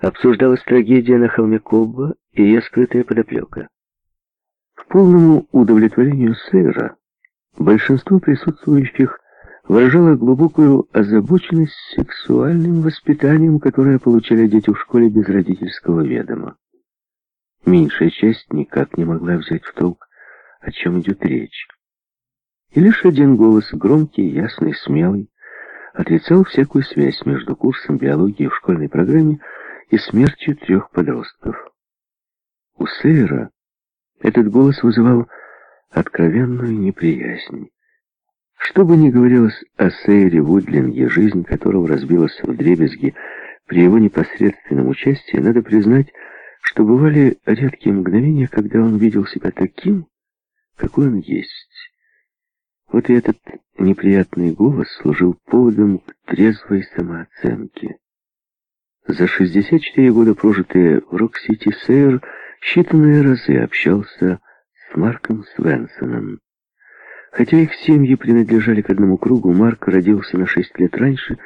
обсуждалась трагедия на холме Кобба и ее скрытая подоплека. К полному удовлетворению сэра большинство присутствующих выражало глубокую озабоченность сексуальным воспитанием, которое получали дети в школе без родительского ведома. Меньшая часть никак не могла взять в толк, о чем идет речь. И лишь один голос, громкий, ясный, смелый, отрицал всякую связь между курсом биологии в школьной программе и смертью трех подростков. У Сейра этот голос вызывал откровенную неприязнь. Что бы ни говорилось о Сейре Вудлинге, жизнь которого разбилась в дребезги при его непосредственном участии, надо признать, что бывали редкие мгновения, когда он видел себя таким, какой он есть. Вот и этот неприятный голос служил поводом к трезвой самооценке. За 64 года, прожитые в Рок-Сити, Сейр считанные разы общался с Марком Свенсоном. Хотя их семьи принадлежали к одному кругу, Марк родился на 6 лет раньше,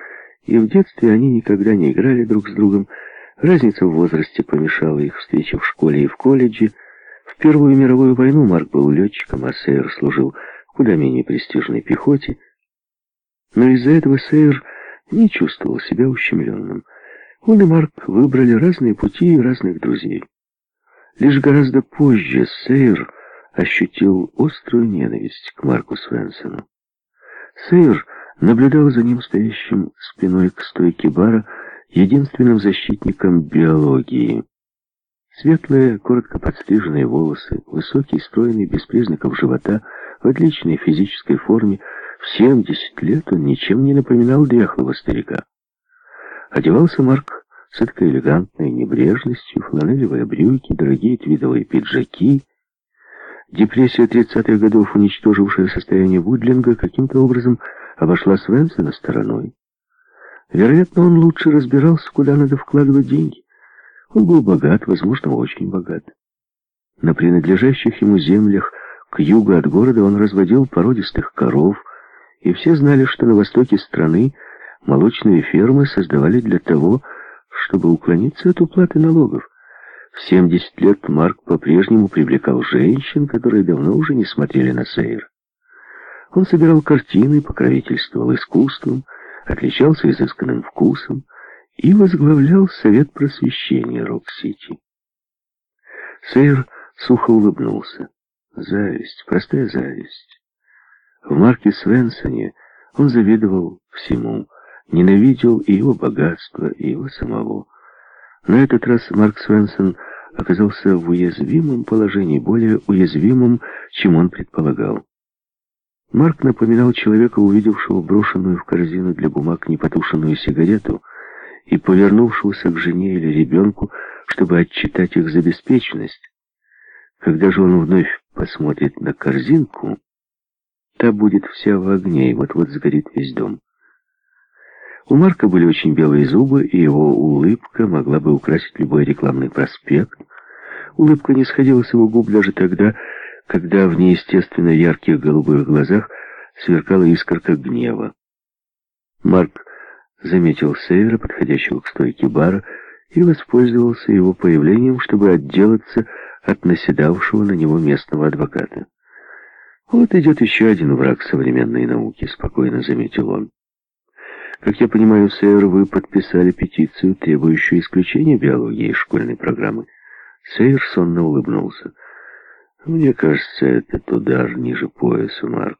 и в детстве они никогда не играли друг с другом. Разница в возрасте помешала их встрече в школе и в колледже. В Первую мировую войну Марк был летчиком, а Сейр служил куда менее престижной пехоте. Но из-за этого Сейр не чувствовал себя ущемленным. Он и Марк выбрали разные пути и разных друзей. Лишь гораздо позже Сейр ощутил острую ненависть к Марку Свенсону. Сейр наблюдал за ним стоящим спиной к стойке бара, единственным защитником биологии. Светлые, коротко подстриженные волосы, высокий, стройный, без признаков живота, в отличной физической форме, в 70 лет он ничем не напоминал дряхлого старика. Одевался Марк с этой элегантной небрежностью, фланелевые брюки, дорогие твидовые пиджаки. Депрессия 30-х годов, уничтожившая состояние Вудлинга, каким-то образом обошла Свенсона стороной. Вероятно, он лучше разбирался, куда надо вкладывать деньги. Он был богат, возможно, очень богат. На принадлежащих ему землях к югу от города он разводил породистых коров, и все знали, что на востоке страны молочные фермы создавали для того, чтобы уклониться от уплаты налогов. В 70 лет Марк по-прежнему привлекал женщин, которые давно уже не смотрели на Сейр. Он собирал картины, покровительствовал искусством, отличался изысканным вкусом, и возглавлял Совет просвещения Рок-Сити. Сейр сухо улыбнулся. Зависть, простая зависть. В Марке Свенсоне он завидовал всему, ненавидел и его богатство, и его самого. На этот раз Марк Свенсон оказался в уязвимом положении, более уязвимом, чем он предполагал. Марк напоминал человека, увидевшего брошенную в корзину для бумаг непотушенную сигарету, и повернувшегося к жене или ребенку, чтобы отчитать их за беспечность. Когда же он вновь посмотрит на корзинку, та будет вся в огне, и вот-вот сгорит весь дом. У Марка были очень белые зубы, и его улыбка могла бы украсить любой рекламный проспект. Улыбка не сходила с его губ даже тогда, когда в неестественно ярких голубых глазах сверкала искорка гнева. Марк заметил Сейвера, подходящего к стойке бара, и воспользовался его появлением, чтобы отделаться от наседавшего на него местного адвоката. «Вот идет еще один враг современной науки», — спокойно заметил он. «Как я понимаю, сэр, вы подписали петицию, требующую исключения биологии из школьной программы». Сейер сонно улыбнулся. «Мне кажется, этот удар ниже пояса, Марк.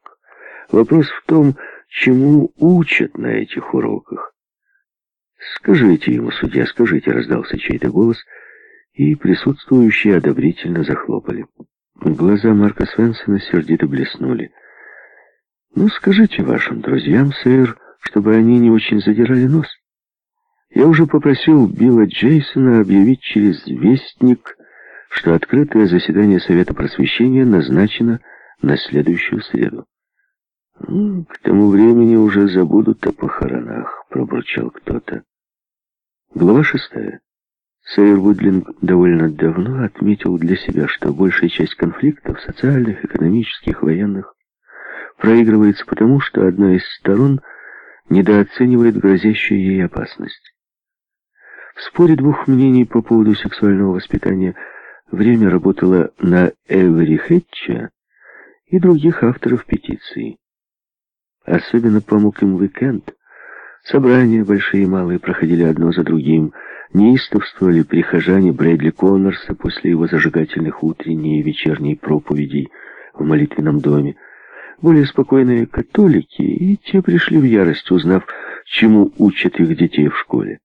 Вопрос в том, чему учат на этих уроках. «Скажите ему, судья, скажите», — раздался чей-то голос, и присутствующие одобрительно захлопали. Глаза Марка Свенсона сердито блеснули. «Ну, скажите вашим друзьям, сэр, чтобы они не очень задирали нос. Я уже попросил Билла Джейсона объявить через Вестник, что открытое заседание Совета Просвещения назначено на следующую среду. «К тому времени уже забудут о похоронах», — пробурчал кто-то. Глава шестая. Сейр Вудлинг довольно давно отметил для себя, что большая часть конфликтов, социальных, экономических, военных, проигрывается потому, что одна из сторон недооценивает грозящую ей опасность. В споре двух мнений по поводу сексуального воспитания время работало на Эвери Хэтча и других авторов петиции. Особенно помог им уикенд. Собрания, большие и малые, проходили одно за другим. Неистовствовали прихожане Брэдли Коннорса после его зажигательных утренней и вечерней проповедей в молитвенном доме. Более спокойные католики, и те пришли в ярость, узнав, чему учат их детей в школе.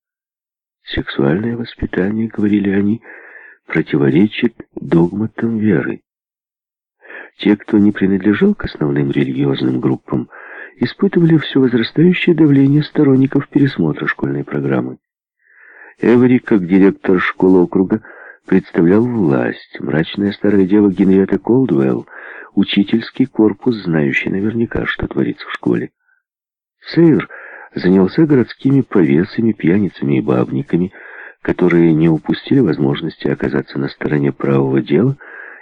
Сексуальное воспитание, говорили они, противоречит догматам веры. Те, кто не принадлежал к основным религиозным группам, испытывали все возрастающее давление сторонников пересмотра школьной программы. Эвери, как директор школы округа, представлял власть. Мрачная старая дева Генриетта Колдуэлл, учительский корпус, знающий наверняка, что творится в школе. Сейр занялся городскими повесами, пьяницами и бабниками, которые не упустили возможности оказаться на стороне правого дела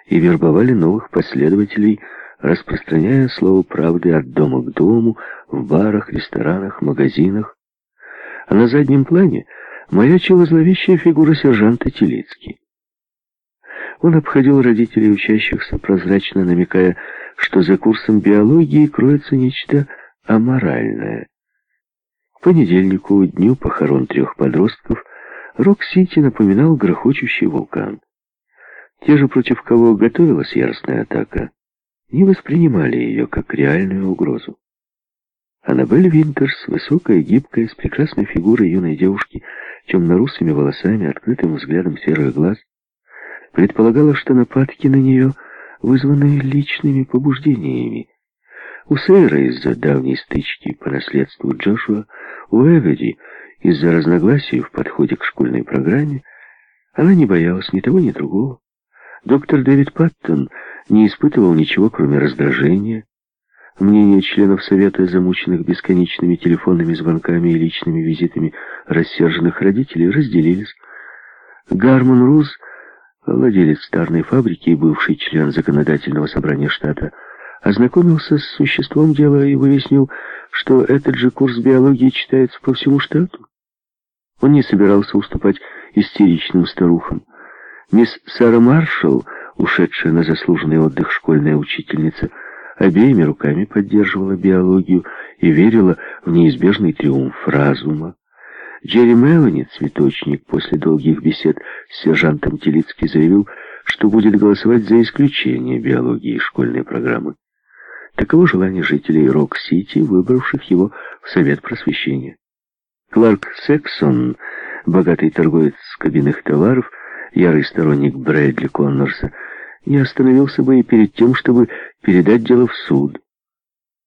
и вербовали новых последователей, распространяя слово правды от дома к дому, в барах, ресторанах, магазинах. А на заднем плане маячила зловещая фигура сержанта Телицки. Он обходил родителей учащихся, прозрачно намекая, что за курсом биологии кроется нечто аморальное. К понедельнику, дню похорон трех подростков, Рок-Сити напоминал грохочущий вулкан. Те же, против кого готовилась яростная атака, не воспринимали ее как реальную угрозу. Аннабель Винтерс, высокая, гибкая, с прекрасной фигурой юной девушки, темно-русыми волосами, открытым взглядом серых глаз, предполагала, что нападки на нее вызваны личными побуждениями. У Сейра из-за давней стычки по наследству Джошуа, у Эведи из-за разногласий в подходе к школьной программе, она не боялась ни того, ни другого. Доктор Дэвид Паттон не испытывал ничего, кроме раздражения, Мнения членов Совета, замученных бесконечными телефонными звонками и личными визитами рассерженных родителей, разделились. Гармон Руз, владелец старной фабрики и бывший член законодательного собрания штата, ознакомился с существом дела и выяснил, что этот же курс биологии читается по всему штату. Он не собирался уступать истеричным старухам. Мисс Сара Маршалл, ушедшая на заслуженный отдых школьная учительница, обеими руками поддерживала биологию и верила в неизбежный триумф разума. Джерри Мелани, цветочник, после долгих бесед с сержантом Телицки заявил, что будет голосовать за исключение биологии из школьной программы. Таково желание жителей Рок-Сити, выбравших его в Совет просвещения. Кларк Сексон, богатый торговец кабинных товаров, ярый сторонник Брэдли Коннорса, не остановился бы и перед тем, чтобы передать дело в суд.